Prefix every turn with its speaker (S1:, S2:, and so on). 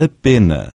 S1: a pena.